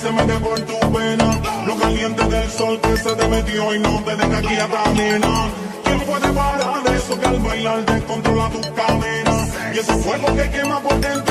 se mete por tu pena. Lo caliente del sol que se te metió y no te deja aquí a caminar. ¿Quién puede parar eso que al bailar descontrola tus cadenas? Y ese fuego que quema por dentro.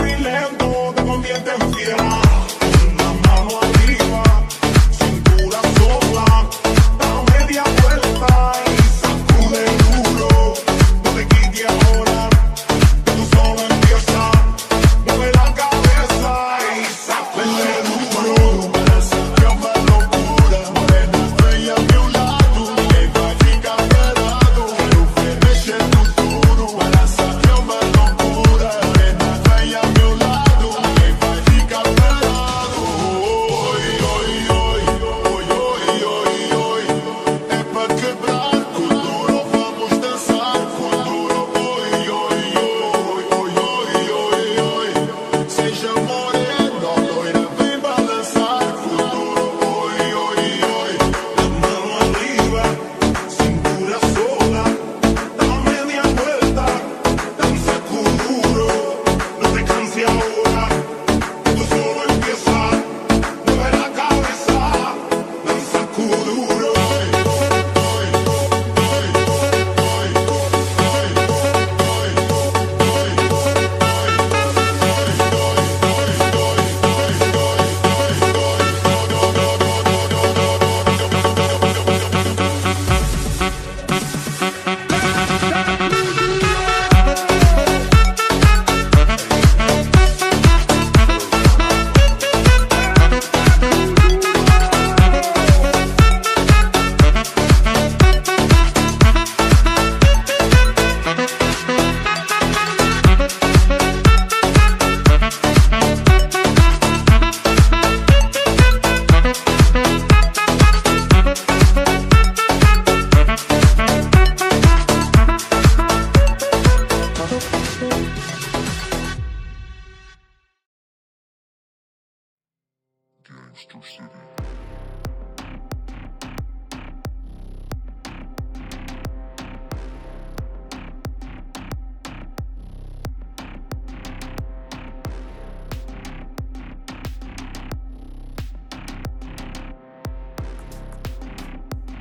Mr. City.